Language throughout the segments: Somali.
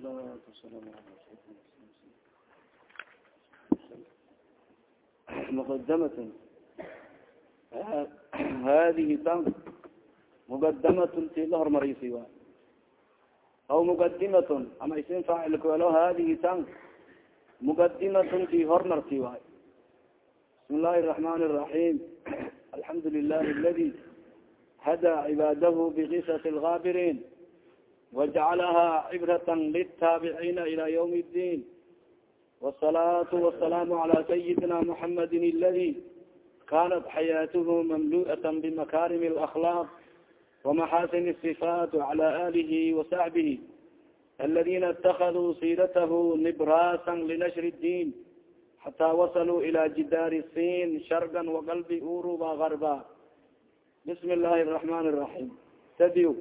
والصلاة والسلام على مقدمة hadihi tan mqadamatn ti la hormarisi wa aw mqadimatn ama isin faacilkalo hadihi tan mqadimatn ti hormarti waay bismi اllahi الرحmn الرaحيم alحamdu لlah اladi hada cibadahu bkisas الغاbirin وajacalaha cibraة lلtaabicina ilى ywم الdin والصلاة والسلام على سيدنا محمد الذي kanت حyاaته مملوءة بمكاrم الأخلاق ومحاسن الصفات وعلى آله وصحبه الذين اتخذوا سيرته نبراسا لنشر الدين حتى وصلوا إلى جدار الصين شرقا وقلب أوروبا غربا بسم الله الرحمن الرحيم tdيو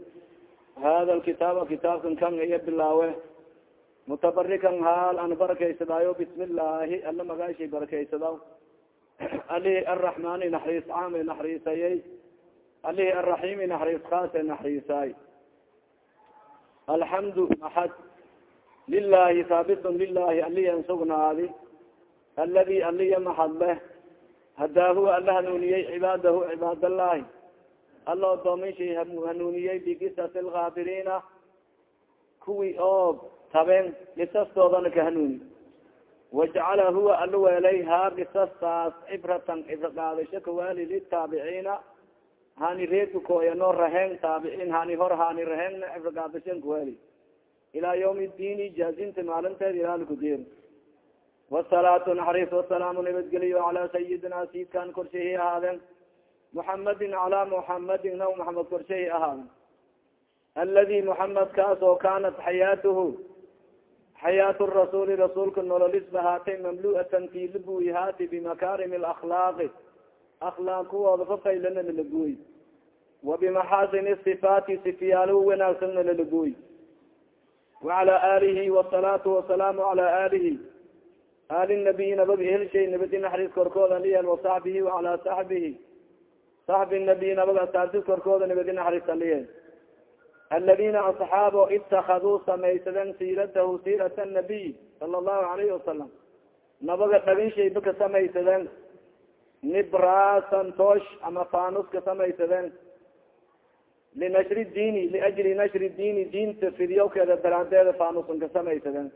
hada lkitaaba kitaabkan kan iya bilaawe mutabarikan haal an barakaysadaayo bismillaahi alla magaashay barakaysadaw alihi aramaani naxariis caame naxariisayey alihi araiimi naxariis kaase naxariisaay alxamdu axad lilahi saabitun lilahi aliyan sugnaadi aladi aliya maxad leh hadaahuwa alla hanuuniyey cibaadahu cibaadallaahi alla odoomishay hanuuniyey biqisas lgaabiriina kuwii oo tabeen qisastoodana ka hanuuni wajacala huwa ala weelay haa qisastaas cibratan cibro qaadasho kawaali litaabiciina hani reedka kooyanoo raheen taabiciin hani hor hani raheenna cibro qaadashan kawaali ilaa ywm diini jaazinta maalinteed ilaalkudeer wasalaatu naxariis wasalaamu nabadgeliyo calaa sayidina siidkan korshahi ahaadeen muxamadin calaa muxamadin naw maxamed korshahi ahaaden aladi muxamed kaas oo kaanat xayaatuhu xayaat rasuuli rasuulka nololis bahaatay mamlu'atan ti labuy haati bimakarim اlakhlaaqi akhlaaq kuwooda fafaylana lalaguy wa bimaxaasini sifaati sifiyaalo wanaagsanna lalaguy wacala alihi wasalaatu wasalaamu cala alihi ali nabiy nabag helshay nabadi naxariis korkooda liyal wasaxbihi wacala saxbihi saxbi nabiy nabag asaabtis korkooda nabadi naxariis aliye aladina asxaabo itakaduu samaysaden siiratahu siirat nabiy sala allahu alayhi wasalam nabaga dhagin shayba ka samaysaden nibrasan toosh ama fanus ka samaysaden linashri diini liajli nashri diini diinta fidyawkeeda daraadeeda fanusan ka samaysaden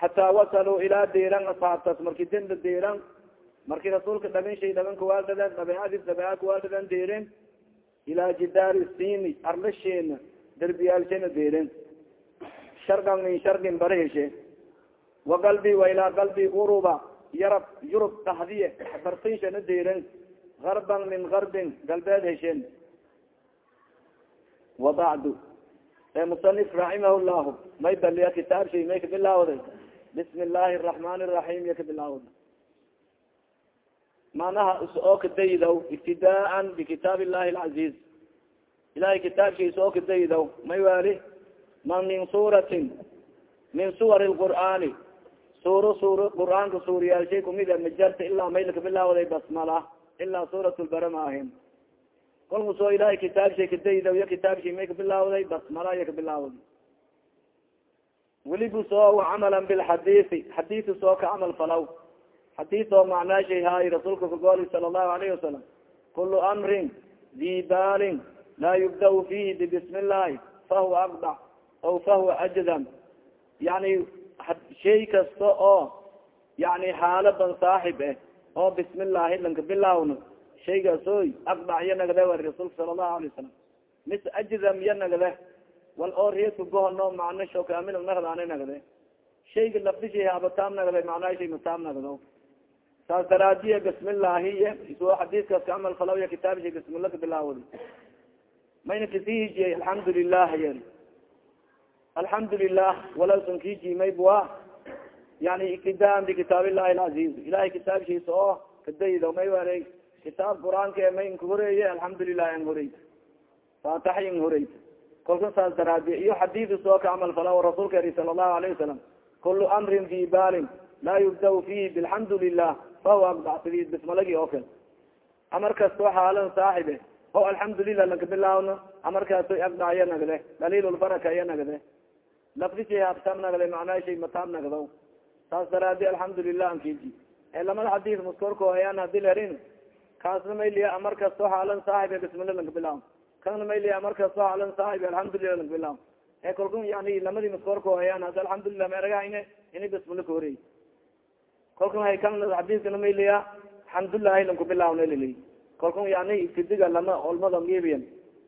xataa wasaluu ilaa deeran asxaabtaas marki denda deeran marki rasuulka dhagin shay dhagan kawaaldhaden dabeecadis dabeeca kawaaldhaden deeren ilaa jidaari sini arlasheena derbiyaalshena deeren shargan min shargin bara heshe. Wa galbi wa ilaa galbi uruba yarab yurub dhahdiye bartinshana deeren garban min garbin galbeed hesheen. Wabacdu e musanif raximah llahu may baliya kitaab shay may kabilaawday bismi illaahi araxmani araxiim ya kabilaawda manaha oo kadaydaw ibtidaan bikitaab illahi alcaziz ilahay kitaabkiisa oo kadaydaw may wali ma min suuratin? Min suwar lqur'aani suuro suuro qur'aanka suuriyaalshay kumida majarta ilaa mayla kabilaawday basmala ilaa suurat lbara ma ahin kolku soo ilahay kitaabshay kadaydaw ya kitaabshay may kabilaawday basmala ya kabilaawday welibu soo camalan bilxadiisi xadiisi. Soo ka camal falaw xadiis oo macnaashay haay rasuulka kagooli sala allahu alayhi wasalam kulu amrin di baalin laa yubda fihi bibismi illahi fahuwa aqdac aw fahuwa ajdam yani shay kasta oo yani xaaladan saaxib eh oo bismi illahi lanka bilaawno shaygaas oy aqdac ya nagde wari rasuulka sala allahu alay wasalam mis ajdam ya nagde wal oo reedka gohono macna shokaamil nagdaana nagde shayga lafdishay habataam nagde macnaha shay mataam nagdo saas daraadiye bismillahi so xadiiskaas ka camal falaw ya kitaabsha bismilla ka bilaawd mayna kasihijiyay alxamdu lilah yer alxamdu lilah walawsan kijimay bua. Yani iktidaan bikitaab illahi alcaziz ilahay kitaabshiisa oo kadaydo may wala kitaab qur'aanka may nka horeeye alxamdu lilah an horey faataxy n horey kolka saas daraadiye iyo xadiis soo ka camal falaw rasuulka eri sala allahu alayhi wasalam kulu amrin fi balin laa yubda fihi bilxamdu lilah fahuwa aqdactidi bismalagi oo kale. Amar kastoo xaalan saaxibe. O alxamdulilah laka bilaawno. Amarkaaso aqdac iya nagde. Daliilulbaraka iya nagde. Lafdi shay macnaa shay mataab nagdo saas daraadi alxamdulilah ankiji ee lamada xadis maskorko ayaan hadi lerin kaasna mayliya amar kasto haalan saaxib bismillah lanka bilaw kana mayliya amar kasto haalan saaxib alxamdulilah lanka bilaw ee kalku yani lamadi maskorko ayaan hadi alxamdulilah maeragahayne ini bismilla kahorey kalku hay kan xadiskana mayliya alxamdulilahi lanku bilawna lili kalku yani ibtidiga lama olmada ngibiyan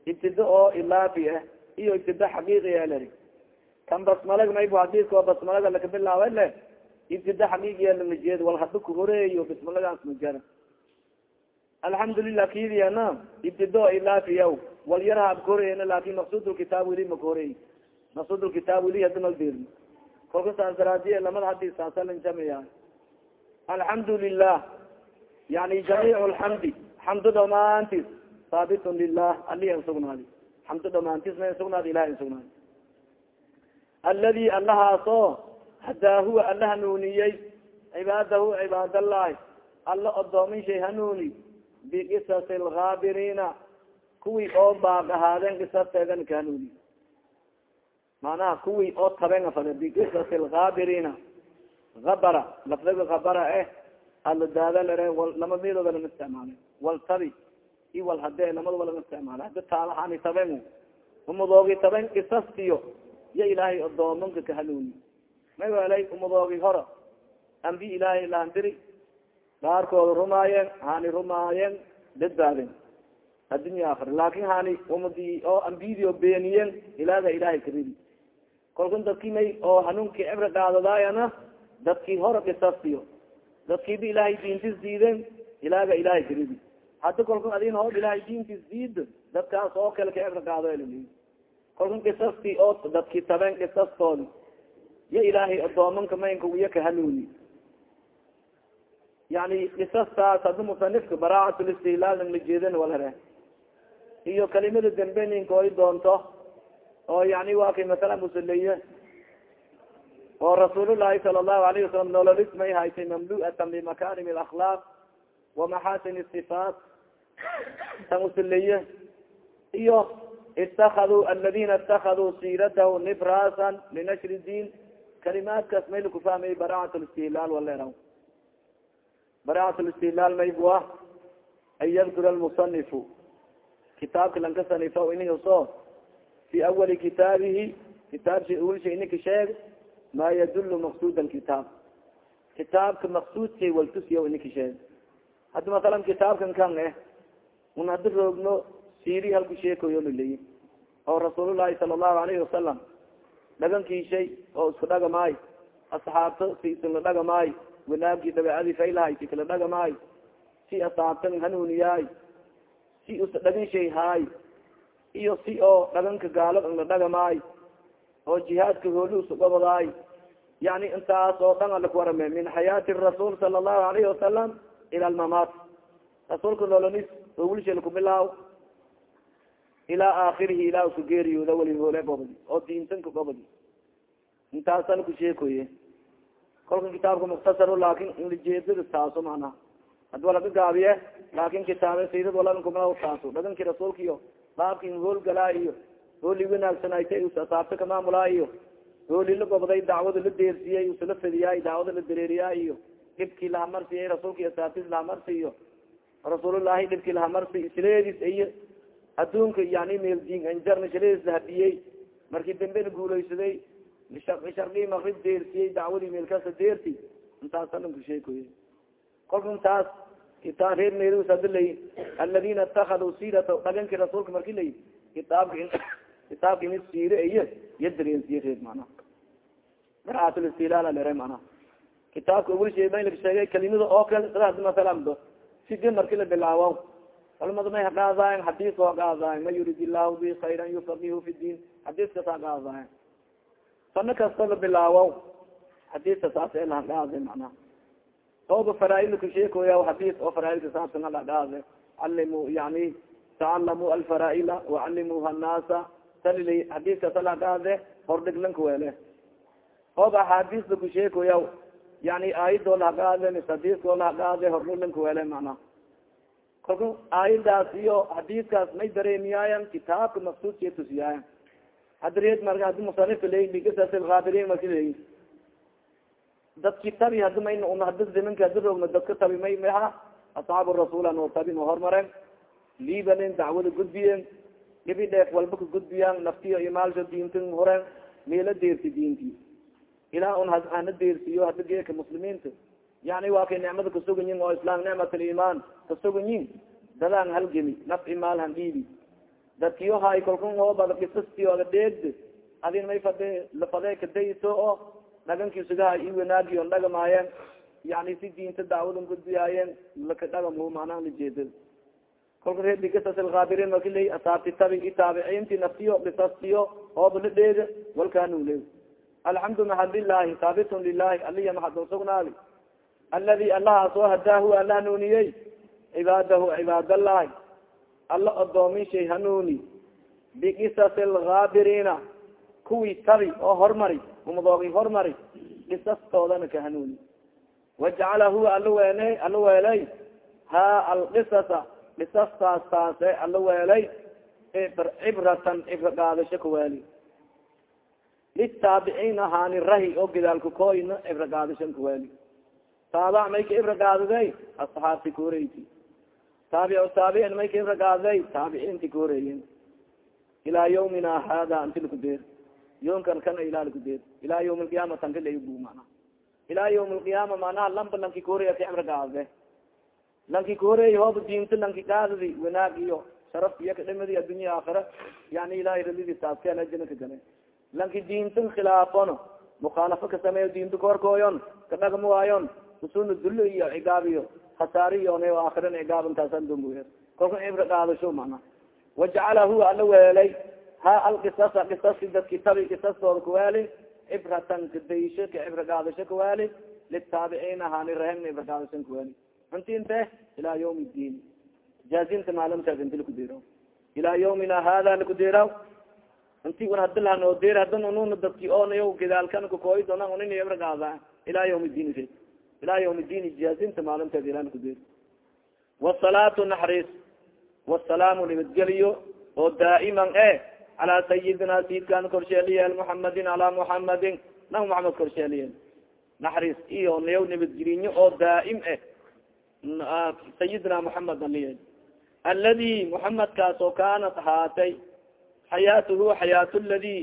ibtida oo ilaafi ah iyo ibtida xaqiiqi leri kan basmalag maybu hadiska oo basmalaga laka bilaawa le ibtida xaqiiqiya lamajeed wal hada kuhoreeyo bismalagaas majar alxamdulilah kidiyana ibtida o ilaafiya wal yarha ab kahoreyna laakin maqsud lkitaab weli makahorey maqsud lkitaab weli hada maldir kolka saas daraadiye lamada hadis saasalan jamiya alxamdu lilah yani jamiic lxamdi xamdo dhamaantis saabitun lilah ali an sugnaadi xamdo dhamaantis ma sugnaadi ilahi an sugnaadi aladi allahaaso hadaa huwa alla hanuuniyey cibaadahu cibaadallahi alla odoomin shay hanuuni biqisasi lgaabiriina kuwii oo baaq ahaadeen qisasteedan ka kuwii oo taben afade biqisasi lgaabiriina abara lafdiga abara eh daada lere lama isticmaala wal tabi i wal hadee lamadaba lama isticmaala. Hada taalahaani taben umadoogi taben qisastiyo ya ilaahay odoomanka ka hanuuni. May welay umadoogi hora. Ambi ilaahay laandiri dhaarkooda rumaayeen hani rumaayeen badbaadeen addunya akir laakin hani umadi oo ambiyadi oo beeniyeen ilaaga ilaahay karidi kolkan dadki may oo hanuunki cibra dhaadadaayana dadkii hora qisastiyo dadkiiba ilaahay diintis diiden ilaaga ilaahay karidi hadda kolkan adin hor ilaahay diintis diid dadkaas oo kale ka cibra dhaado lii kolkan qisasti oo dadki taben qisastoodi ya ilaahay adoomanka maynka iya ka hanuuni. Yani qisastaas haddi musanifka baraacatlistihlaal la jeedan wal here iyo kalimada dambe ninka oy doonto oo yani waa kay masala musaleye oo rasuulullahi sala allahu alayhi wasalam nololis may haytay mamlu'atan bimakarim alakhlaaq wamaxasin sifaat tan musaleye iyo itakaduu aladina itakaduu siiratahu nibrasan linashri diin. Kalimaadkaas may laku fahmay baraacat listihlaal walera baraacat listihlaal maybua an yadkura lmusanifu kitaabka lanka sanifo iniso fi awali kitaabihi kitaabsha awalsha ininka sheeg ma yadulu maqsud alkitaab kitaabka maqsuudkay waltusiya ininka sheeg hadda masalan kitaabkan kan eh un hadi roogno siri halku sheekoyo laleyi oo rasuulullahi sala allahu alayhi wasalam dhagankiishay oo isku dhagamaayo asxaabta si isla dhagamaayo wanaagii dabeecadii faylahay si kala dhagamaayo si asaabtan hanuuniyaay si usa shay haay iyo si oo dhaganka gaalo la dhagamaayo oo jihaadka hooli usugabadaay yani intaas oo dhan alaku warame min xayaati rasuul sala allahu alayhi wasalam ila almamaat. Rasuulka nololis oo wilshel kubilaaw ilaa aakirihi ilaa usu geeriyooda weli hoole gobodi oo diintanka gobodi intaasa laku sheekoye. Kolka kitaabka muktasar laakin inlajeedada taaso mana had walaga gaabiye laakin kitaabe saydad walankuma taaso. Dhaganki rasuulka iyo baabki hoolgalaa iyo hooli wanaagsanayta asaabta ka maamulaa iyo hooli la gobday dacwada la deersiyey usala fadiyaay dacwada la dareeriyaa iyo dhibkii lahamarsiiyay rasuulka asaabtis lahamarsi iyo rasuulullahi dhibkii lahamarsi isleedis iyo adduunka yani meeldiin anjarna shaleedis lahadiyey markii dambena guulaysaday sharkii makrib deersiyey dacwadii meelkasa deerti. Intaasa dhanku sheekoy kolka intaas kitaa reer meelus hada lay aladina itakaduu siirata dhaganki rasuulka marki lay kitaabka kitaabka ini siire iyo iya dareensiye reer mana baraatlstilaal lere mana kitaabka ogulshe may lag sheegay kalimada oo kale sida hadi masalan sidi marki la bilaawo culamada may haqaadaayen xadiis oo haqaadaayen ma yurid illahu bi khayran yufaqihu fi diin xadiiskaas haqaadaayen fano kasta la bilaawo xadiiska saas ee lahaqaade macnaha ooba faraaid kusheekoya xadiis oo faraaidka saabsan alaqaade calimu yani tacalamuu alfaraaila wacalimuha annaasa salili xadiiskaas alaqaade hordhiglanka wele ooba axaadiista kusheekoya yani aayadoo lahaqaade mis xadiiskoo lahaqaade hordhiglanka wele macnaha kalka aayadaas iyo xadiiskaas may dareemiyaayan kitaabka maqsuudkay tusiyaayan hadreed marka hadi musanifka leey biqisasilkaabirin marka leeyi dadki tabi hadi may hadi ziminka hadi roogna dadka tabi may maha asxaabu rasuula noo tabi noo hormaren libanen dacwada gudbiyen dhibi dheef walba ka gudbiyaan naftiyo iyo maalsha diintin horen meela deersi diinti ilaa un hana deersiyo hada geeka muslimiinta yani waa kay nicmada kasuganyin oo islam nicmat aliman kasuganyin dadaan halgemi nafci maal han dhiibi dadkiyo hay kalkun hoobada kisastiyooda dheegd adin may fade lafade kadayso oo dhagankiisugaha i wanaagi on dhagamaayeen yani si diinta dacwadan gudbiyaayeen laka dhagam manaan lajeedad kolka reer bikisasilkaabirin marka ley asaabti tabi i taabiciinti naftiyo kisastiyo hooba la dheega walkaanu le alxamdu maxad lilahi haabitun lilahi aliya maxadon sugnaadi aladi allahaas oo hadaahu alla hanuuniyey cibaadahu cibaadallahi. Alla odoomishay hanuuni bikisasi lkaabiriina kuwii tabi oo hormari umadoogi hormari kisastoodana ka hanuuni wajacala huwa ala weene ala weelay. Ha alqisasa kisastaas taase ala weelay cibratan cibro qaadasho kaweeli litaabiciin ahaani rahi oo gidaalka kooyna cibro qaadashan kaweeli taabac may ka qaadaday asxaabti kahoreyti taabic taabicin may ka ibra qaadaday taabiciinti kahoreeyen ilaa yawmina hada anti lakudeer yoomkan kana ilaa lakudeer ilaa yawm alqiyaama tanka labu mana ilaa yawm alqiyaama manaha lamba lanki kahoreya ka cibra qaadade lanki kahoreey hooba diinta lanki qaadadi wanaag iyo sharaf iyo kadhamadi addunya aakhira yani ilahay radidi taasken ajina ka gale lanki diintan khilaafono mukhaalafo ka sameeyo diinta kaorkooyon ka dhagma waayon usul dulo iyo cigaab iyo khasaariyon aakiran cigaab intaasan dumbu kolka cibra qaadasho mana wajacala huwa ala weelay ha alqisasa qisasi dadki tabi qisastooda kaweeli cibratan kadaysho ka cibra qaadasho kaweeli litaabiciin ahaani rahegna cibra qaadashan kaweeli inti inte ilaa yawm diin jaazinta lakudero ilaa yawmina hada lakuderaw inti un hadi lahanoo der hadan ununa dadki onayo gidaalkan kakooyi doona unin cibra qaada ilaa yawm diin ilaa ywm din jaazinta maalinteed ilan kudeer wasalaatu naxariis. Wasalaamu nabadgeliyo oo daa'iman e calaa sayidina sayidkan korsheeliyeel muxamadin calaa muxamadin nab muxamed korsheeliyeel. Naxariis iyo nayaw nabadgelinyo oo daa'im eh sayidina muxamed aliyeel aladi muxamedkaas oo kaanat haatay xayaatuhu xayaat ladi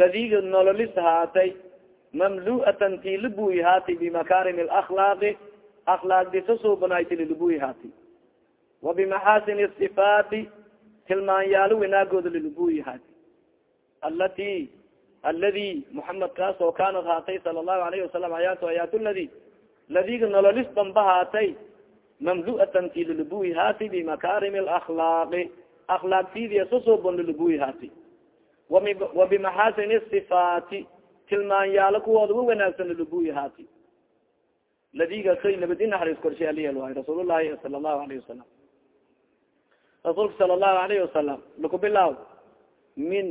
ladiga nololis haatay mamlu'atan ti libuyi haati bimakarim alaklaaqi aklaaqdisa suubanayti lilibuyi haati wa bimaxasin sifaati tilmaanyaalo wanaagooda lilibuyi haati alati aladi muxamed kaas oo haatay sala allahu alayhi wasalam ayaatu ayaat ladi ladiga nololis damba haatay mamlu'atan ti lilibuyi haati bimakarim alaklaaqi aklaaqtidiya sasuuban lilibuyi haati wa bimaxasin sifaati tilmaanyaalo kuwooda wa wanaagsan lulubuyi haati ladigasay nabadi naxariis korshay aliyel waay rasuul llahi sala allahu alayhi wasalam rasuulka sala allahu alayhi wasalam lakubilaaw min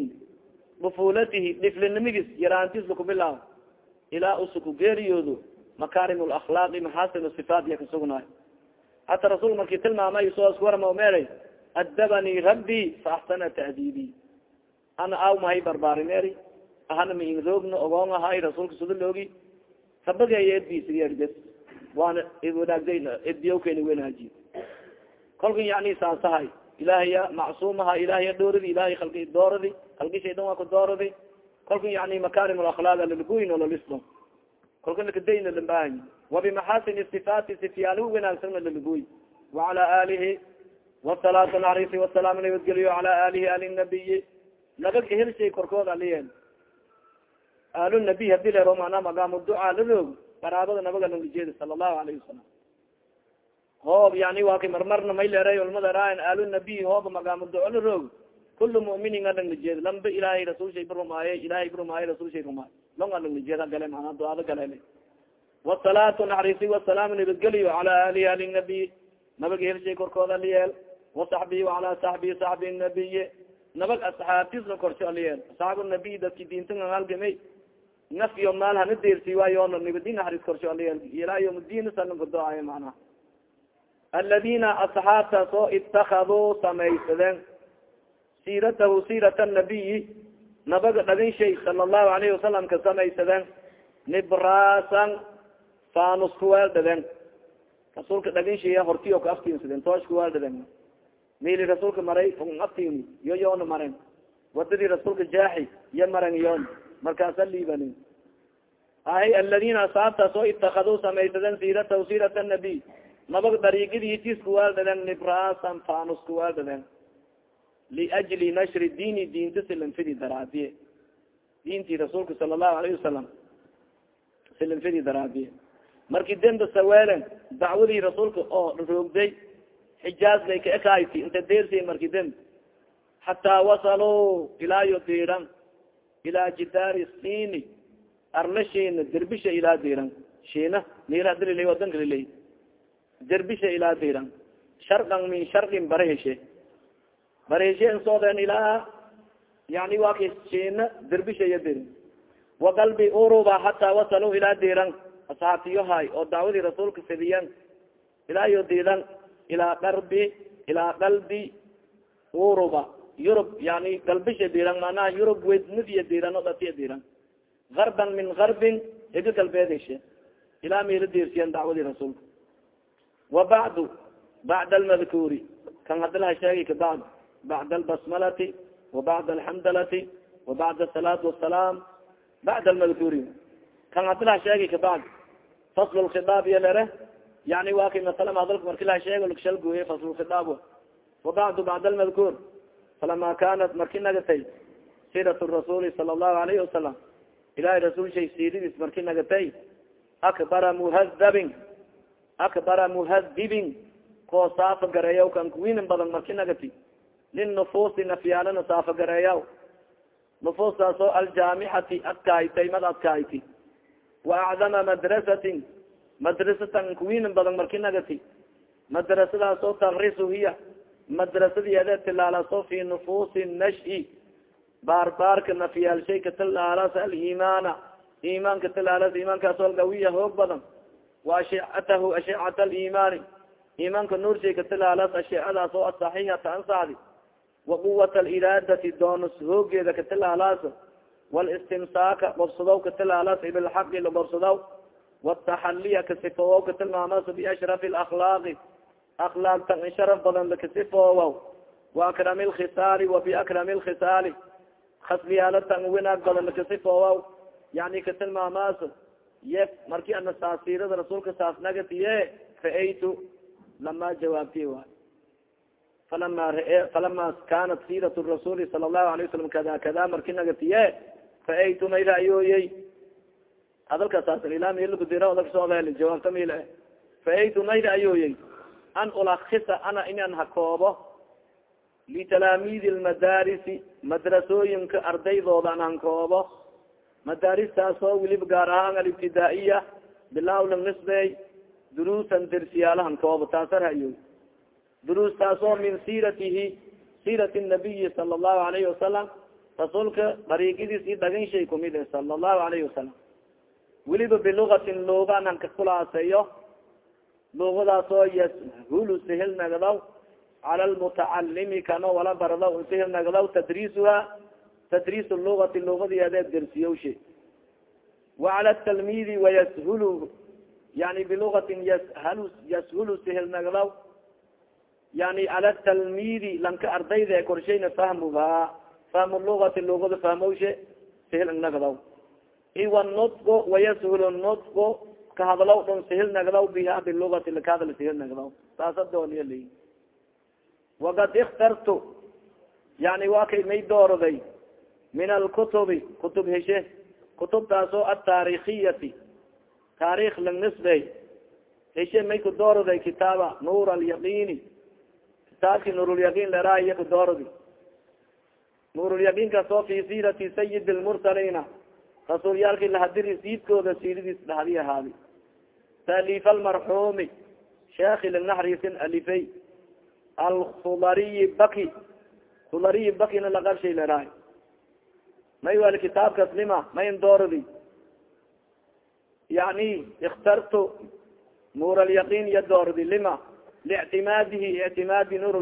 dufulatihi dhiflinimigis yaraantis lakubilaaw ilaa usuku geeriyoodo makarim lakhlaaqi maxasin sifaat iya kasugnaay hata rasuul markii tilmaamay soo isku warama meeray adabanii rabbi fa axsana ta'diibi ana aw mahay barbaarimeeri ahana maingroogna ogoon ahay rasuulka suda loogi sabagay edbisbes waana wanaagday edbiyawkeni wanaaji kolkan yani saasahay ilahaya macsuumaha ilahaya dooradi ilahay alki dooradi halkishaydan waa ku dooradi kolkan yani makarim alakhlaaq lalaguy nololisdo kolka lakadayna lambaahay wabimaxasin sifaati sifyaalihu wanaagsana lalaguy wacala alihi wasalaatu naxrisi wasalaam nabadgeliyo cala alihi ali nabiyi nabag helshay korkood aliyeen aalunabiy haddii leero manaa magaamo ducaa la roog qaraabada nabaga langajeeda sala allahu alayhi wasalam hoob yani waa kay marmarna may leeray ulmada raayan aalunabiy hooba magaamo duco la roog kulu muminin a langnajeeda lamba ilaahay rasuulshay barumaaye ilahay barumaaye rasuulshay rumaaye long a langnajeeda gale manaa duaada galele wasalaatu naxriisi wasalaamu nabadgeliyo cala alihi ali nabiy nabaga helshay korkooda aliyeel wasaxbihi wacala saxbihi saxbi nabiy nabag asxaabtisna korsho aliyeel asxaabu nabiy dadki diintan halgamay. Naf iyo maal hana deersi waayoona nibadi naxariis korsho aliyeel ilaa yom diin salankadoayo macnaha. Aladina asxaabtaas oo samaysadeen. Siiratahu siirat nabiyi nabaga dhagin sala allahu alayhi wasalam ka samaysadeen. Nibrasan fanus kuweeldhaden rasuulka dhagin shaya hortiyo ka aftiinsadeen toosh kuweeldhaden mili rasuulka maray aftiini yo yoona maren wadadii rasuulka jaaxi iyo maren yoon. Markaasa liibanin ahay aladina asaabtaas oo itakaduu samaysaden siiratahu siirat nabiy nabag dariigadiisis kuweeldhaden nibrasan fanus kuweeldhaden liajli nashri diini diinta silanfidi daraadiye diintii rasuulka sala allahu alayhi wasalam silanfidi daraadiye marki demba saweelen dacwadii rasuulka oo roogday xijaaz lay ka ekayti inta deersi marki demb hataa wasaluu ilaayo diiran ilaa jidaari siini arla shiina derbisha ilaa diiran. Shiina mila dililay wadanka lilay derbisha ilaa diiran. Shardan min shardin bara heshe bareshen sooden ilaa yani waa ka shiina derbisha iyo diran waqalbi uruba hataa wasaluu ilaa diiran asxaabtiyohay oo dacwadii rasuulka fidiyan ilaa diidan ilaa darbi ilaa qalbi uruba yurub yani galbisha diiran manaha yurub wednadiya diiran o datiya diiran garban min garbin ega galbeed heshe ilaa mila diirsiyan dacwadii rasuulka. Wa bacdu bacd almadkuuri kan hadalaha sheegi kabacd bacd albasmalati wa bacd alxamdalati wa bacd asalaatu wasalaam bacd almadkuuri kan hadalaha sheegi kabacd fasl lkhiaab iyo lere yani wa kay masala marki la sheego lakshal gooye fasl lkhiaab wabacdu bacd almadkuur falama kanat marki nagatay sirat rasuli sala allahu alayhi wasalam ilahay rasuul shay siiridiis marki nagatay akbara muhadabin akbara muhadibin koo saafa gareeyaw kan badan marki nagati linnufuusi nafyaalana saafa gareeyaw nufuustaas aljaamixati adkaaytay mad adkaayti waacdama madrasatin madrasatan kuwinin badan marki nagati madrasadaas oo takrisu hiya madrasadiede tilaalaso fi nufuusi nashi baarbaarka nafyaalshay katilaalas alimaana imaanka tilaalas imaankaas algawiya hoog badan wa ashicatahu ashicat alimaani imaanka nuurshay katilaalas ashicadaas oo asaxiixata ansaxdi wa quwat aliraadati doonus hoogeeda katilaalaas walistimsaaka gobsadow katilaalas bilxaqi lagobsadaw wataxaliya kasifoowow katilmaamas biashrafi alakhlaaqi akhlaaqtan in sharaf badan lakasifoowow waakrami lkhisaali wa biakrami lkhisaali khasliyaalatan winaag badan lakasifoowow yani katilmaamaas ye marki ana saasirada rasuulka saas nagatiye ra'aytu lama jawaabtiy waay falama falama kanat sirat rasuli sala allahu alay wasalam kada kada marki nagatiye ra'aytu may ra'yooyey hadalka saas ilaa milkudira odagsooel jawaabta mil ra'aytu may ra'yooyey an ulakisa ana inan hakoobo litalaamidi lmadarisi madrasooyinka ardaydooda an hankoobo madaaristaasoo weliba gaar ahaan alibtidaaiya bilaaw lang nisbey duruusan dersiyaala hankoobo taasa ra'yooy duruustaasoo min siiratihi siirati nabiyi sala allahu alayhi wasalam rasuulka dariiqadiis i dhagin shay kumid e sala allahu alayhi wasalam weliba bilugatin luugan hanka kulaaseeyo luugadaasoo yashulu sihil nagdaw cala lmutacalimi kano wala bardaw sihil nagdaw tadriisuha tadriis lugati lugadiyadeed dersiyowshe wa cala talmidi wayashulu yani bilugatin yashal yashulu sihil nagdaw yani cala talmidi lanka ardayda korshayna fahmuha fahmu lugati lugada fahmowshe sihil nagdaw iwa nutgo wayashulu nutgo kahadlaw dhon sihil nagdaw biha bilugati lakahadla sihil nagdaw saasa dooniya li wakad ikhtartu yani waa kay may dooroday min alkutubi kutub heshe kutubtaasoo ataarikiyati taarikh lang nisbey heshe may ku dooroday kitaaba nuur alyaqini kitaabki nuurulyaqiin leraaiya ku doorodi nuurulyaqiinkaasoo fi siirati sayid lmursalina rasuulyaalki lahadiri siidkooda siiridiis dhahdi ahaadi taaliif almarxuumi sheekhi lagnaxriisin alifey alkhudariyi baki khudariyi bakina laqabshay leraay may wali kitaabkas lima mayn dooradi yani ikhtartu nuur alyaqin iya dooradi lima liictimaadihi ictimaadi nuur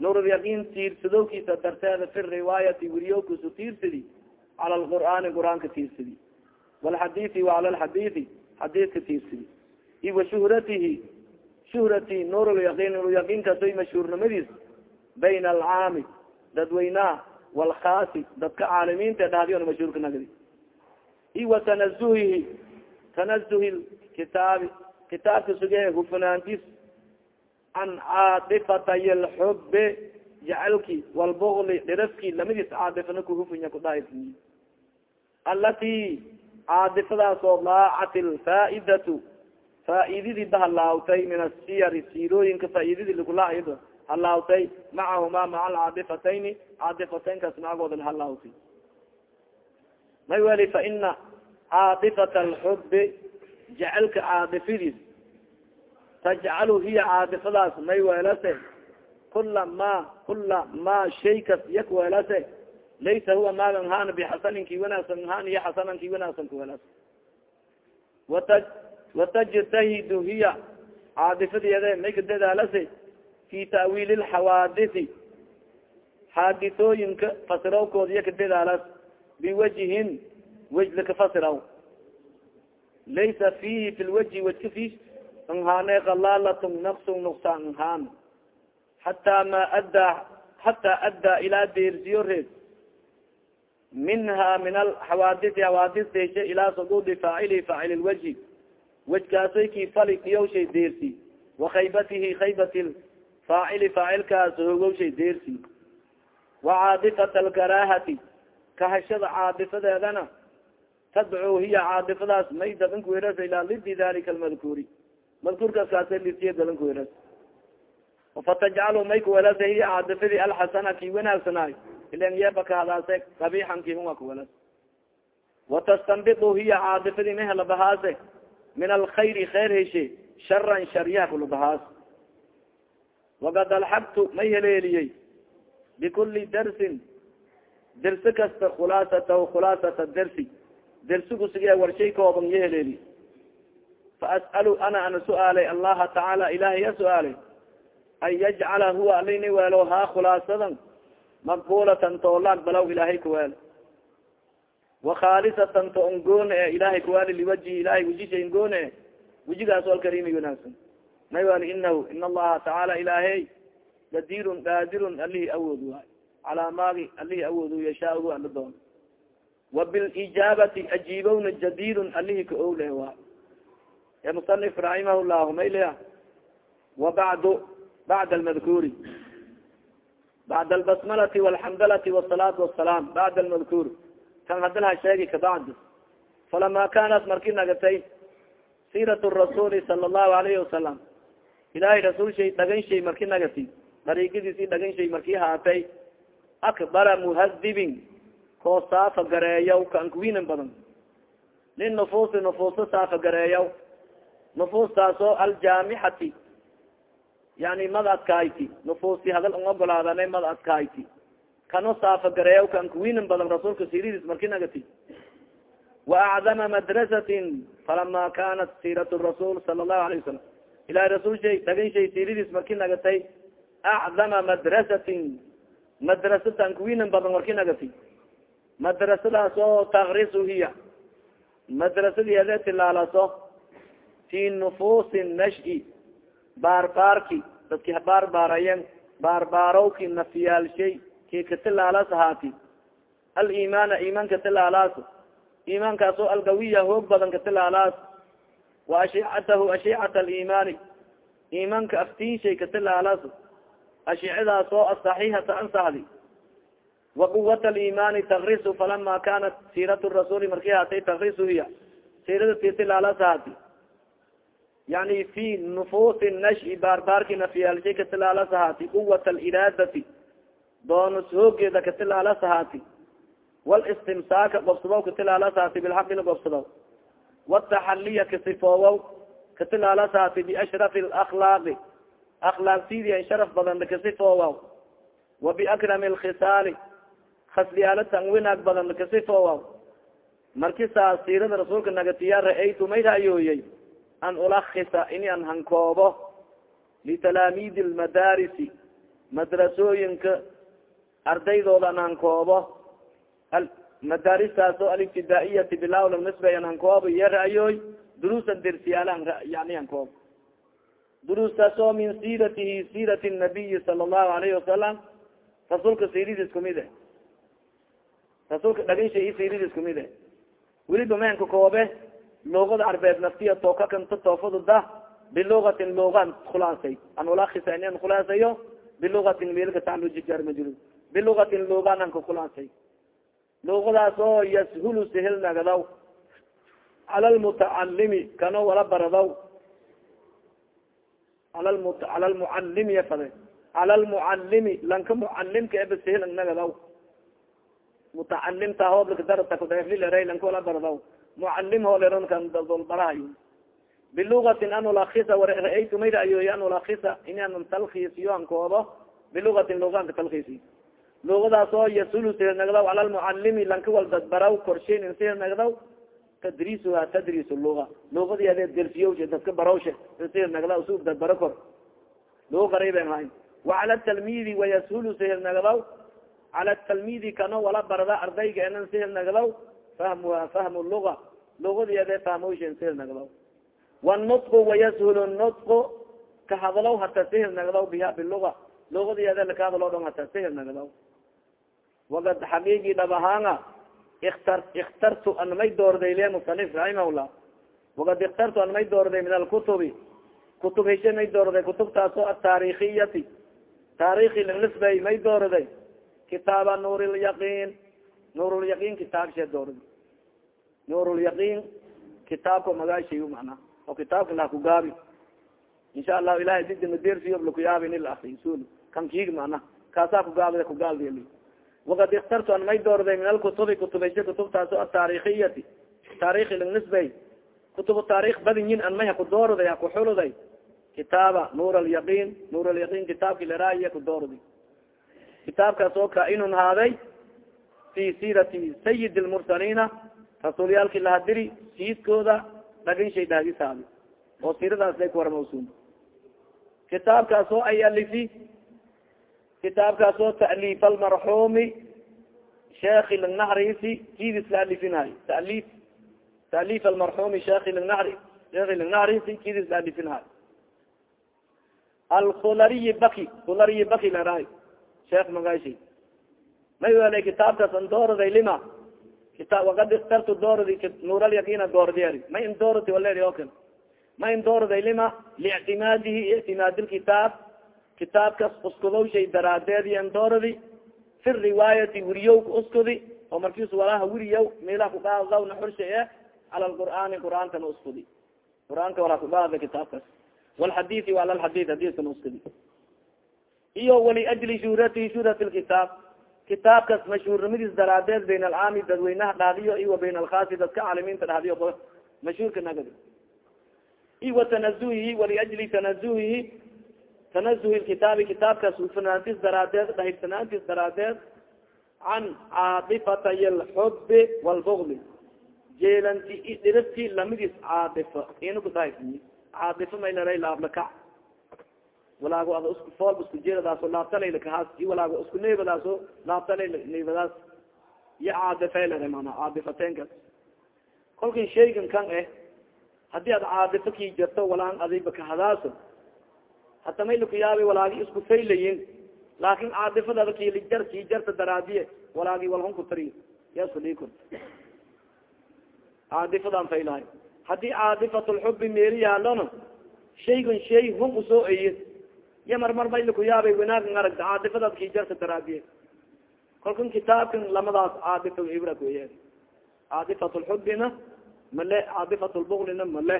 nuurulyaqiin tiirsadowkiisa darteeda fi riwaayati weriyowkiisu tiirsadi cala lqur'aani qur'aanka tiirsadi walxadiidi wacala lxadiidi xadiidka tiirsadi i wa shuhratihi shuhrati nuurulyaqiin nuurulyaqiinkaasay mashhuurnimadiis bayna alcaami dadweynaha walkhaasi dadka caalimiinta dhahdiyon mashhuurka nagdi i wa tanazuhihi tanazuhi kitaabi kitaabka suge hufanaantis can caadifatay lxube jacalki walbugli dhirafki lamadiis caadifana kuhufanya kudhaafy alati caadifadaas oo laacat lfaaidatu faaidadii ba halaawtay min asiyari siirooyinka faaidadii lagulaaydo halaawtay macahuma maca alcaadifatayni caadifataynkaas macagooda halaawtay. May weli fa ina caadifat alxube jacalka caadifadiis tajcalu hiya caadifadaas may weelase kula ma kula ma shay kas yak weelase laysa huwa maagan haan bixasaninki wanaagsan haan iyo xasananki wanaagsan kuweelas wata watajtahidu hiya caadifadeede may ka dadaalase fi ta'wiili lxawaadisi xaadisooyinka fasirawkooda iya ka dadaalas biwajihin wej laka fasiraw. Laysa fihi fi lwaji wajka fi nhaane kalaalatn naqs nuqsaan nhaan hataa ma addaa hataa addaa ilaa deersiyo reed minha min alxawaadisi xawaadis deeshe ilaa sududi faacili faacil lwaji wajkaasay ki fali iyowshay deersi wakhaybatihi khaybat faacili faacilkaas hogowshay deersi wacaadifat alkaraahati kahashada caadifadeedana tadcuu hiya caadifadaas may dadanku weras ilaa lidi dalika almadkuuri madkuurkaas kaasa lisiya dadanku weras fatajcalu may kuwelas hiya caadifadii alxasana ki wanaagsanaay. Ilan yeeba kahadaase qabixan ki hunga kuwelas watastanbidu hiya caadifadii mahelabahaase min alkhayri khayr heshe sharan sharyaha kulabahaas wakad alxabtu may heleeliyey. Bikuli darsin dersi kasta khulaasatahu khulaasata dersi dersigu sige warshay kooban yo heleeli fa as'alu ana ana su'aalay allaha tacaala ilahay ya su'aalay an yajcala huwa alini weelo haa khulaasadan maqbulatan to la aqbalaw ilahay kuweel wakhaalisatan to ongoone e ilahay kuwaali liwaji ilahay wejisha ngoone e wejigaas alkarimi wanaagsan may wali inahu in allaha tacaala ilahay qadirun qaadirun alihi awood waay calaa maagi alihi awoodu yashaagu ala doon wa bilijaabati ajiibowna jadirun alihi ka owle waay e musanif raximah llahu maylea wa bacdu bacd almadkuuri bacd albasmalati walxamdalati wasalaatu wasalaam bacd almadkuur kan hadalha sheegi kabacdi falama kanat marki nagatay sirat rasuuli sala allahu alayhi wasalam ilahay rasuul shay dhagan shay marki nagati dariigadiisi dhagan shay haatay akbara muhadibin koo saafa gareeyaw kaankuwinan badan. Linufuusi nufuuso saafa gareeyaw nufuustaasoo aljaamixati yani mad adkayti nufuusi hadal ang ogolaadana mad adkayti. Kano saafa gareeyaw kaankuwinan badan rasuulka siridiis marki nagati. Wa acdama madrasatin falama kanat sirat rasuul sala allahu alayh wasalam ilahi rasuul shay dhagan shay siridiis marki nagatay acdama madrasatin madrasatan kuwinan badan marki nagati. Madrasadaas takrisu hiya. Madrasadii ade tilaalaso fi nufuusi nashi baarbaarki dadki baarbaarayen baarbaarowki nafiyaalshay ki katilaalas ahaati alimaana iman katilaalaas imaankaas oo algawiya hoog badan katilaalaas wa ashicatahu ashicata alimaani imanka aftinshay katilaalaas ashicadaas oo asaxiixata ansaxdi wa quwat alimaani takrisu falama kanat siirat rasuuli marki haatay takrisu hiya siirada titilaalas haati yani fi nufuusi nashi baarbaarki nafiyaalshay katilaalas ahaati quwat aliraadati doonus hoogeeda katilaalas ahaati walistimsaaka gobsadaw katilaalas ahaati bilxaqi la gobsadaw wataxaliya kasifoowaw katilaalas ahaati biashrafi alaklaaqi aklaaqsidii an sharaf badan lakasifoowaw wa biakrami alkhisaali khasliyaala tan winaag badan lakasifoowaw marki saa siirada rasuulka nagatiya ra'aytu may ra'yooyey an ulakisa ini an hankoobo litalaamidi lmadaarisi madrasooyinka ardaydooda anaan koobo madaaristaas oo alibtidaa'iyati bilawla nisbay anaan koobo iyo ra'yooy duruusan dersiyaala yani an koobo duruustaas min siiratihi siirati nabiyi sala allahu alayhi wasalam rasuulka siiridiis kumid e rasuulka dhaginsha i siiridiis kumid e weliba meenka koobe luugada arbeed naftiya tookakanta toofaduda bilugatin lugan khulaasay an ulakisa inan khulaasayo bilugatin meelka talujijarmajiro bilugatin lugan anka khulaasay luugadaas oo yashulu sihil nagadaw cala lmutacalimi kano wala baradaw ala cala lmucalimi yafade cala lmucalimi lanka mucalimka eba sihil nagadaw mutacalimta hoodlakadaratakadeeflileray lanka wala baradaw mucalim hooleron kan dolbarahayo bilugatin an ulakisa ra'aytu may ra'yooy an ulakisa in an talkiisiyo an bilugatin luganka talkiisi lugadaas yasulu sir nagdaw cala lmucalimi lanka wal dadbaraw korshayn in sir nagdaw tadriisuha tadriis luga lugadiade dersiyo dadka barawshe in nagdaw su dadbaro kor luga qariiben hayn wacala talmidi wayashulu sir nagdaw cala talmidi kano wala barada ardayga enan sir nagdaw fahmuha fahmu luga lugadiyade fahmsnsirnagdaw wnutqu wayashul nutqu kahadalow hata sihir nagdaw biha biluga lugadiyade lakahadalo dhon hata sihir nagdaw wagad xaqiigi dhab ahaanga iktar ikhtartu an may doorday le musanif raximahullah wagad ikhtartu an may doorday min alkutubi kutub heshe may doorday kutubtaas oo ataarikiyati taarikhi lisbay may doorday kitaaba nuur lyaqiin nuur lyaqiin kitaabshe doorday nuur lyaqiin kitaabka magaashay mana oo kitaabka lahakugaabi insha allahu ilahay didmadersiyo lakuyaabin ilasul kan kiig mana kaasaa kugaabida kugaaldi wakad ikhtartu an may doorday min alkutubi kutubashe kutubtaas o ataarikiyati taarikhi lagnisbay kutub taarikh badinyin an may hakudoorday hakuxuluday kitaaba nuur alyaqiin nuur alyaqiin kitaabki laraaya kudoorday kitaabkaas oo kainun haaday fi siirati sayid lmursaliina rasuulyaalki lahadiri siidkooda dhagin shay oo siiradaas lay kuwarmawsun kitaabkaas oo ay alifi kitaabkaas ta'liif almarxuumi sheekhi lagnahrisi kidis la alifinayo talif ta'liif almarxuumi sheekhi lagnahri sheekhi lagnahrisi kidis la alifinayo alkhulariyi baki khulariyi baki laraay sheekh magashi may wele kitaabkaas an doorday lima. Kita wakad iktartu doordi nuuralyakina doordiyari ma in doordi waleri okan ma in doorday lima liictimaadihi ictimaad lkitaab kitaabkas uskudowshay daraadeed yan dooradi fi riwaayati wiriyow uskudi oo markiis walaha wiriyow meelaha kudhaadawna xursha e cala lqur'aani qur'aankana uskudi qur'aanka walaa kudhaada kitaabkas walxadithi wala lxadith hadiskana uskudi iyo waliajli shuhratihi shuhrat lkitaab kitaabkas mashhuurnimadiis daraadeed bayn alcaami dadweynaha dhaadiyo iyo wa bayn alkhaasi dadka caalimiinta dhahdiyo mashhuurka nagadi. I wa tanazuhihi waliajli tanazuhihi tanazuhi kitaabi kitaabkaas ufanaantis daraadeed dhahirsanaantis daraadeed can caadifatay alxubi walbugli jeelanti dhirafti lamidis caadifo ina kudahirsiyi caadifo maylaray laablakac walaago ada isku foolba isku jeedadaaso laabtalaylakahaas i walaago isku neybadaaso laabtalay neybadaas iyo caadifeylare mana caadifateenkas kolkan shaygan kan eh haddii ad caadifo kii jarto walaan adiba kahadaaso hata may lakuyaabay walaagi isku faylayin laakin caadifadada kiilijar kii jarta daraadiye walaagi walhun ku tari ya isku dhii kor caadifadan faylahay haddii caadifatulxubi meeri yaalona shaygan shay hun u soo eye iyo marmar may lakuyaabay wanaag aragta caadifadaad kii jarta daraadiye kolkan kitaabkan lamadaas caadifa ibra kuye caadifatulxubina male caadifatulbuglina male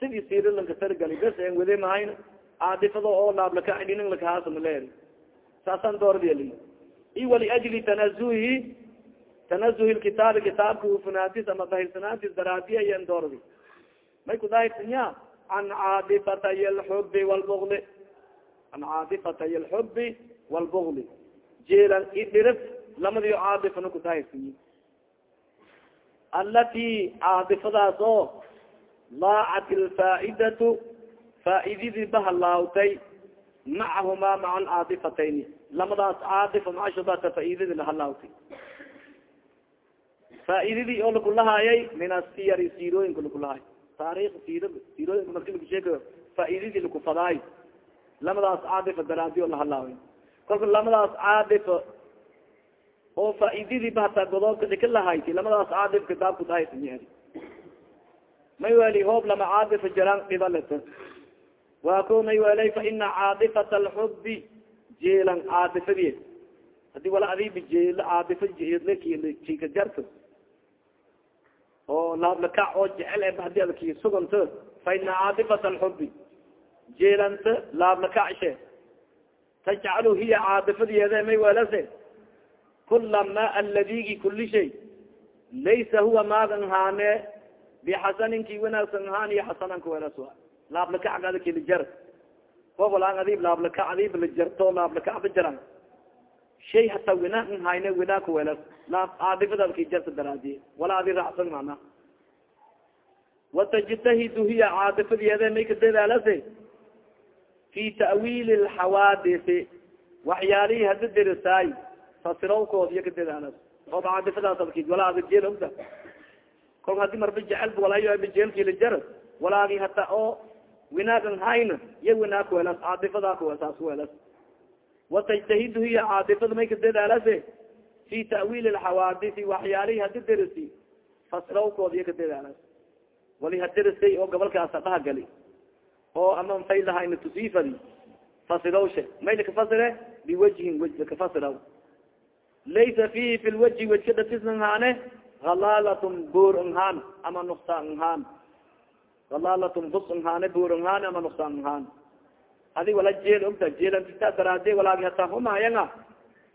sidii sirilanka targali bes en wade mahayna caadifada oo laablakaidhinan lakahaasa maleer saasaan doordiyali i waliajli tanazuhi tanazuhi lkitaabi kitaabka ufanaantis ama dahirsanaantis daraadiya yan doordi may kudahirsanya can caadifatay alxubi walbugli can caadifatay alxubi walbugli jeelan idhirif lamadiyo caadifana kudahirsanyi alati caadifadaas oo laacat lfaaidatu faaididii bahalaawtay macahuma maca alcaadifatayni lamadaas caadifa macashubata faaidadii lahalaawti faaidadii oo lakulahaayay min asiyari siirooyinka lakulahaay taarikh siir siirooyinka marki lakusheekayo faaidadii lakufadaay lamadaas caadifa daraadi oo lahalaaway kolka lamadaas caadifa oo faaidadii ba hataa godoobka dhika lahayti lamadaas caadifka daabkudahaytanyeri may weli hoob lama caadifa jaraan dhibaleta waa ko may welay fa ina caadifat alxubi jeelan caadifadi haddii wala adiba jeel caadifa jeelkika jarto. Oo laablakac oo jecel eba haddii ad ki suganto fa ina caadifat alxubi jeelanta laablakacshe tajcalu hiya caadifadiyeede may welase kula ma aladigi kuli shay. Laysa huwa maagan haane. Bixasaninki wanaagsan haan iyo xasananka welaswa laablakac adakilijar obolaan adib laablakac adib lajarto laablakacba jaran. Shay hataa wina n hayne winaaka welas laab aadifadadki jarta daraadiye wala adi raacsan mana watajtahidu hiya caadifadiyeede may ka dadaalase fi ta'wiili lxawaadisi waxyaalihi hada derisaay fasirowkood iyo ka dadaalas oob caadifadaas adki wala ada jeel ogda kol hadi marba jecel walayo jeelkilajar walaagi hata oo winaagan hayna iya winaag welas caadifadaaka saas welas watajtahidu hiya caadifada may ka dadaalase fi ta'wiili lxawaadisi waxyaalihi hadi derisi fasrawkood iyo ka dadaalas wali haderisay oo gobolkaasa dhahagali oo ama fay lahayna tusiifadi fasilowshe may lakafasire biwajhin waj lakafasiraw laysa fihi fi lwaji wajka dhatisnan haane halalatun nhaan ama nuksaan nhaan. Halalatun bus nhaane buur nhaan ama nuksaan nhaan. Adi wala jeel ogta jeelantita daraade walaagi hata humayanga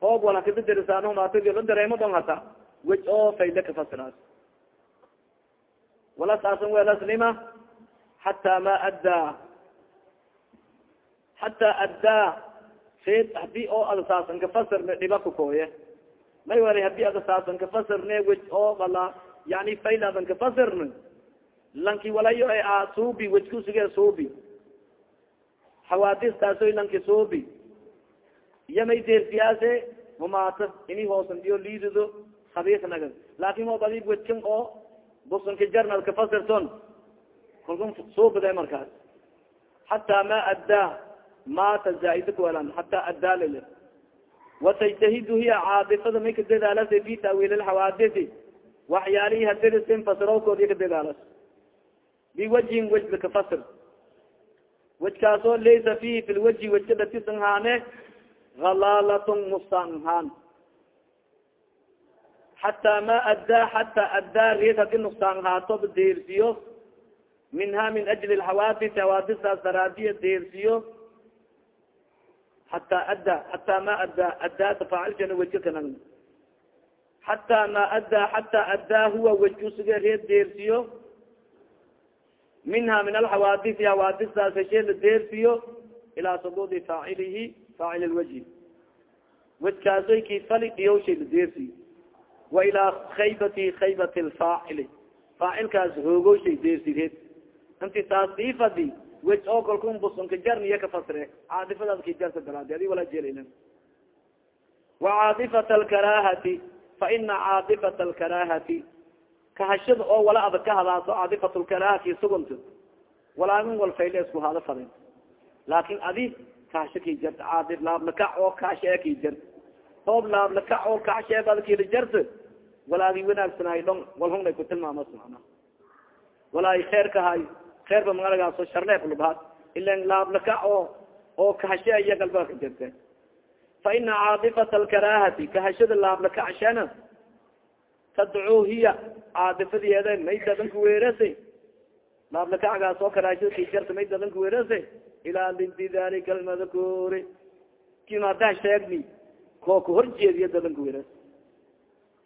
hoog wala kadadarisaan humaatala dareemo dong hata wej oo fayle kafasiraas wala saasan weelaslima xataa ma addaa xataa addaa fed haddii oo ada saasan kafasirne dhiba kakooye may wala haddii ada saasan kafasirne wej oo ala yani fayl adan kafasirne lanki walayo a suubi wejkusuge suubi xawaadistaasoy lanki suubi iyo may deersiyaase humaato ini hoosan diyo liidido khabiis naga laakin oo badib wejkan oo busanka jarnad kafasirton kalkun suubide markaas xataa ma addaa maata zaaida kuelan xataa addaa lile watajtahidu hiya caadifada may ka dadaalasa fi taawiil lxawaadisi waxyaalihi haderisin fasirowkoodi ka dadaalas biwajhin wejba kafasir wejkaasoo laysa fihi fi lwaji wejka dhatisan haane halaalatun musaan haan xataa ma addaa xataa addaa reed haddii nuksaan haato deersiyo minha min ajli lxawaadisi xawaadistaas daraadiya deersiyo hataa adda hataa ma addaa addaata faacilkana wejka kanan xataa ma addaa xataa addaa huwa wejkusuge reed deersiyo minha min alxawaadisi xawaadistaas heshee la deersiyo ilaa subuudi faacilihi faacil lwajhi wejkaasoy ki fali dhiyowshay la deersiyo wa ilaa khaybati khaybati lfaacili faacilkaas hoogowshay deersireed inti taas diifadi wej oo kalkun busunka jarn iyo kafasre caadifadaas ki jarta daraadi adi walaa jeeln wa caadifat alkaraahati fa ina caadifat alkaraahati kahashada oo wala adag ka hadaaso caadifat lkaraahati sugunto walaamin wal fayle isku hada fadin laakin adi kahasho ki jarta caadif laablakac oo kaashe ki jart hoob laablakac oo kacsheebad kila jarta walaagi wanaagsanay dhong wal hungnay ku tilmaamas mana walaay kheerba magalagaaso sharleef lubhaad ilan laablakac oo oo kahashe iya galbaa ka jirte fa ina caadifat alkaraahati kahashada laablakacshana tadcuu hiya caadifadiyeeda may dadanka weerase laablakacgaas oo karaashada ki jarta may dadanka weerase ilaa lidi dalika almadkuuri kinu haddaha sheegni koo ka horjeediyo dadanka weeras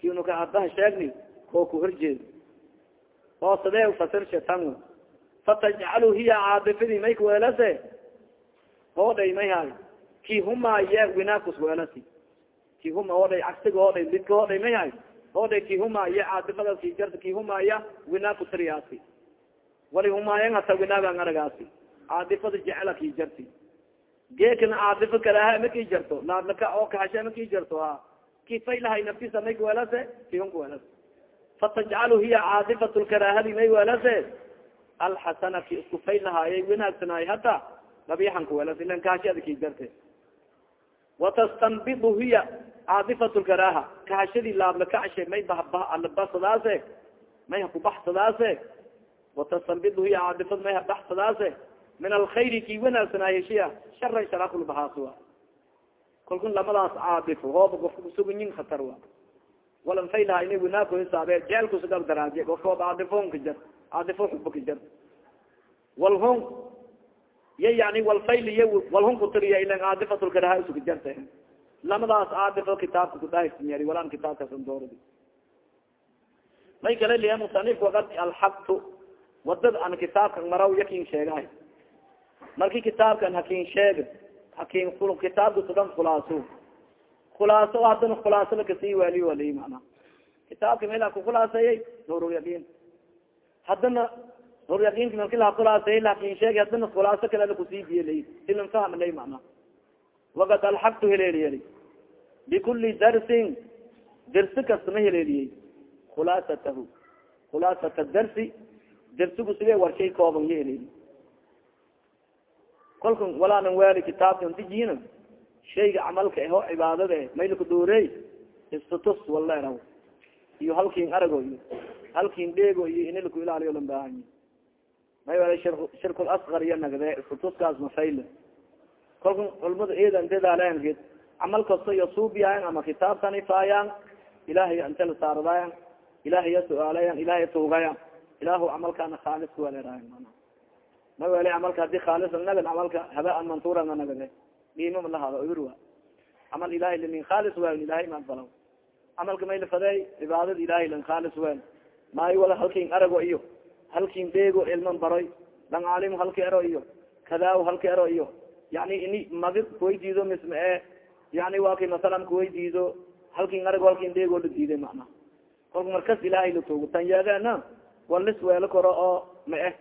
kinu ka haddaha sheegni koo ka horjeedi oo sadee fasirse tan fatajcalu hiya caadifadii may kaweelase hoodhay may hay ki humaaye winaakus weelasi ki huma hoodhay cagsiga hoodhay lidka hoodhay may hay hoodhay ki humaaye caadifadas ki jarta ki humaaya winaaku tiriyaasi wali humaayan hata winaagan aragaasi caadifada jecela ki jarti. Geekana caadifo kalaha maki jarto. Laadlaka oo kahashe maki jarto ha kifaylahay naftisa may kuwelase fiun kuwelase fatajcalu hiya caadifat may welase alxasana ki isku faylahaayay wanaagsanaay hata gabiixan kuwelase ilan kahashe ada ki jarte watastanbidu hiya caadifat lkaraha kahashadii laablakacashe may bahbasadaase may hakubaxsadaase watastanbidu hiya caadifad may habaxsadaase min alkhayri ki wanaagsanaayshiya sharay sharakulbahaasua kalkun lamadaas caadifo hooba gofka kusugunyin khatar wa walan faylaha ina wanaag ku hisaabe jeelkusugab daraaje gofka oob caadifon ka jar caadifo xuba ka jar walhon ya yani walfayl iyo walhon kutiriya ilan caadifatulkaraha isuka jarta lamadaas caadifo kitaabka kudahismiyari walaan kitaabkaas dooradi may kale liya musanif wakad alxaqtu wadad an kitaabka maraw yakin sheegahay marki kitaabkan hakin sheeg hakin kitaabka sugan khulaaso khulaaso hadana khulaasada ka sii waaliy wali mana kitaabka mela kukhulaaseeyey nuurulyaqiin haddana nuuryaqiinka marki laha khulaaseeyey laakiin sheeg hadana khulaaso kale lakusii biyelay ilan fahmlay mana wakad alxaqtu heleeliyeli bikuli darsin dersi kasta ma heleeliyey khulaasatahu. Khulaasata darsi dersigu sige warshay kooban ya heleeli kolkan walaanan waali kitaabkan dijina shayga camalka aho cibaadada maylaka doorey istatus walaeraw iyo halkin arago iyo halkin dheego iyo inilaku ilaaliyo lan baahanya may wala shirkul asqar iyo nagde istatuskaas mafayla kolkan culmada eedan dadaalaangeed camal kasta iyo suubiyayan ama kitaabkan ifaayaan ilahay intala saaradayan ilahay su'aalayan ilahay tuugayan ilahu camalkana khaalis kuwaleerahay mana ma weli camalka haddii khaalis nagad camalka habaan mantura ma nagade dhiima ma lahado ibirwa camal ilahay lamin khaalis wel ilahay maadbalaw camalka may lafadey cibaadada ilahay lan khaalis wel maayo wala halkin arago iyo. Halkin deego ilman baroy lang caalim halka ero iyo. Kadaaw halka ero iyo. Yani ini magid kuwaydiido misma e. Yani waa kay masalan kuwaydiido halkin arago halkin deego la diiday macna kolka markas ilahay latuugo tan yeedeena walis weelo koro oo ma eh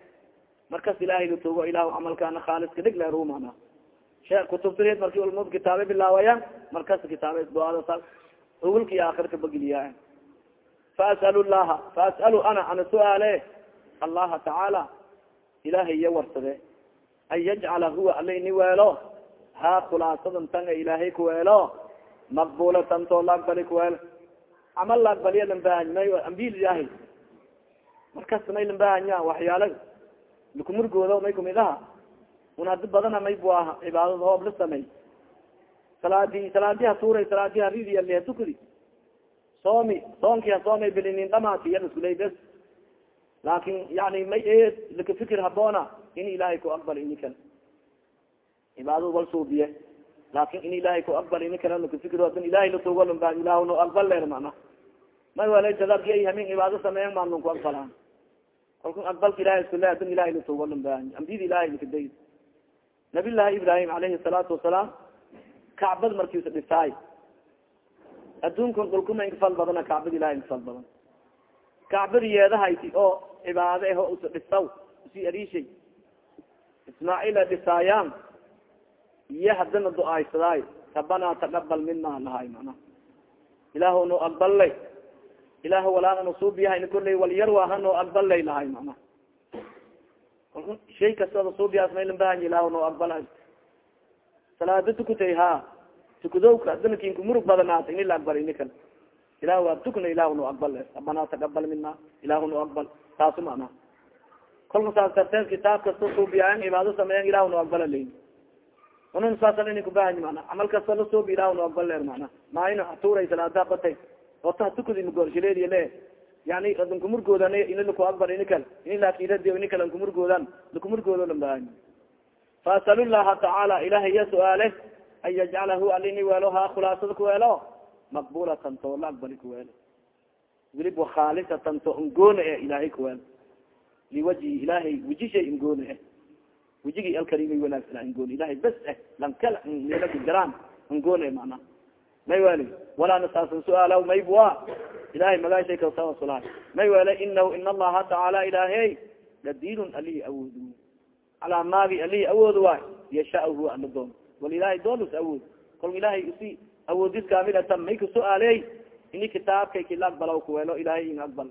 markas ilahay latuugo ilah camalkana khaalis kadhig leeru mana she kutubtireed marki ulmad kitaabe bilaawayaan markas kitaabe awalka iyo aakirka bageliya faas'alu llaha faas'alu ana ana su'aale allaha tacaala ilahay iya warsade an yajcala huwa ala ini weelo ha khulaasadan tanga ilaahay kuweelo maqbulatan too la aqbali kuweel camal la aqbaliya lan baahany may ambil ilahay markas may lan baahanya waxyaala lakumurgoodo may kumid aha un hadi badana may bu aha cibaadada hoob la samey salaadi salaadi hasuuray salaadi haridiyaliha tukadi soomi soonki hasoomay bilinin dhamaati iya iskuley bes laakin yani may e laka fikir haboona in ilahay ku aqbal ini kale cibaadada wal suubiye. Laakin in ilahay ku aqbal ini kale laka fikir adan ilahay latuugalun ba ilah no aqbal leer mana may wala dadabki ay hamin cibaado sameeyan maalun ku aqbalaan. Kalku aqbalka ilahay iskule adan ilahay latuugalun ba ambiyada ilahay lakaday nabiy llahi ibrahim alayhi salaatu wasalaam kacbad markiisa dhisaay adduunkan dhulkuma inkafal badana kacbad ilahay inkafal badan. Kacbad yeedahayti oo cibaado aho usa dhisaw usi arishay ismaaciila dhisaayaan iyo hadana du-aysadaay rabbana taqabal mina lahay mana ilaahu no aqballay ilaahu walaaga nasuubiyahay kuley walyar waaha no aqballay lahay mana shay kastooda suubiyaas maylan bahany ilaahu no aqbalay. Salaada tukutay ha tukadowka adana kinku murug badanaata ini la aqbal ini ilahu waa tukna ilahu no aqbal rabbana taqabal mina ilahu no aqbal taasu mana. Kolka saas darteed kitaab kasta suubiyaayan cibaado sameeyan ilahu no aqbala leyi unun saasa ini kubahanyi mana. Camal kasta la suubi ilahu no aqbal leer mana. Maaina hatuuray salaada batay ota hatukudi magoorshileediy le yani adan kumurgoodan ini laku aqbal ini kale ini laakidadi ini kale an kumurgoodan lakumurgoodo lan bahanyi faasalu llaha tacaala ilahay iya su'aale an yajcalahu alini weelo ha khulaasada kuweelo maqbulatan to la aqbali kuweelo wilib wakhaalisatan to ngoona e ilahay kuweelo liwajhi ilahay wijishay ngoona eh wijigi alkarimay wanaagsana ngoon ilahay bes eh lankala meelaka jaraan ngoona mana may weli walaana saasan su'aala maybua ilahay magaashay kasawasulaa may wele inahu in allaha tacaala ilahay ladiinun alihi awoodu calaa maagi alihi awood waay yasha huwa ana wal ilahay doolus awood. Kol ilahay isi awoodis kamilata may ka su'aaley ini kitaabkay kila aqbalaw kuwelo ilahay in aqbal.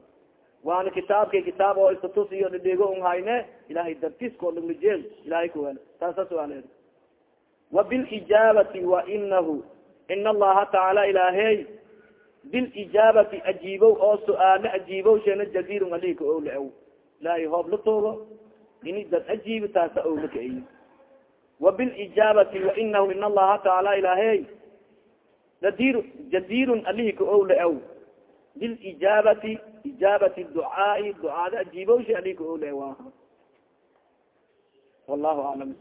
Waana kitaabkay kitaab oo istatus iyo dhadhego un hayne ilahay dartisko dhaglajeel ilahay kuwelo taasa su'aale wa bilijaabati wa inahu in allaha tacaala ilaahey bilijaabati ajiibow oo su'aale ajiibow sheena jadirun alika owla ew ilahay hoob la toogo ini dad ajiibi taasa owla ka wa inahu in allaha tacaala ilaahey jadir jadirun alihika owla ew bilijaabati ijaabati ducaai ducaada ajiibow she alika owla ew wallahu aclam